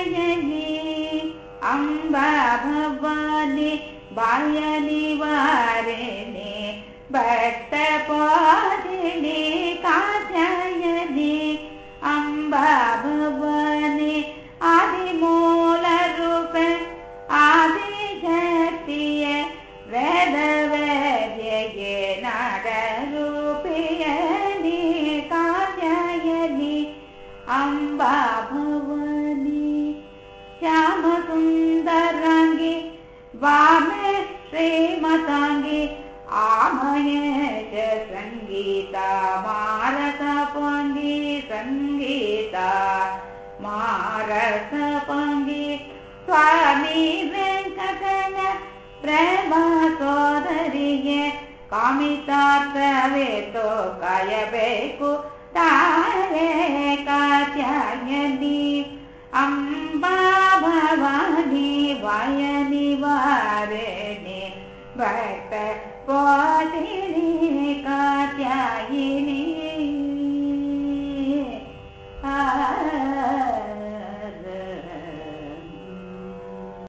कात्यायनी अम्बा भवानी बायनि वारिणि भक्तपादिनि कात्यायनी अम्बा भवानी आदिमूलरूप आदिशक्तिय वेदवेद्यये नाडरूपियनि कात्यायनि अम्बा वामे श्रीमताङ्गि आमये च सङ्गीता मारसपाङ्गी सङ्गीता मारसपाङ्गी स्वामी वेङ्कटन प्रेमा सोदरिगे कामितार्थवेतो कायबेकु तारे कात्यायनी अम्बा भक्त पोषिणि कात्यायिनि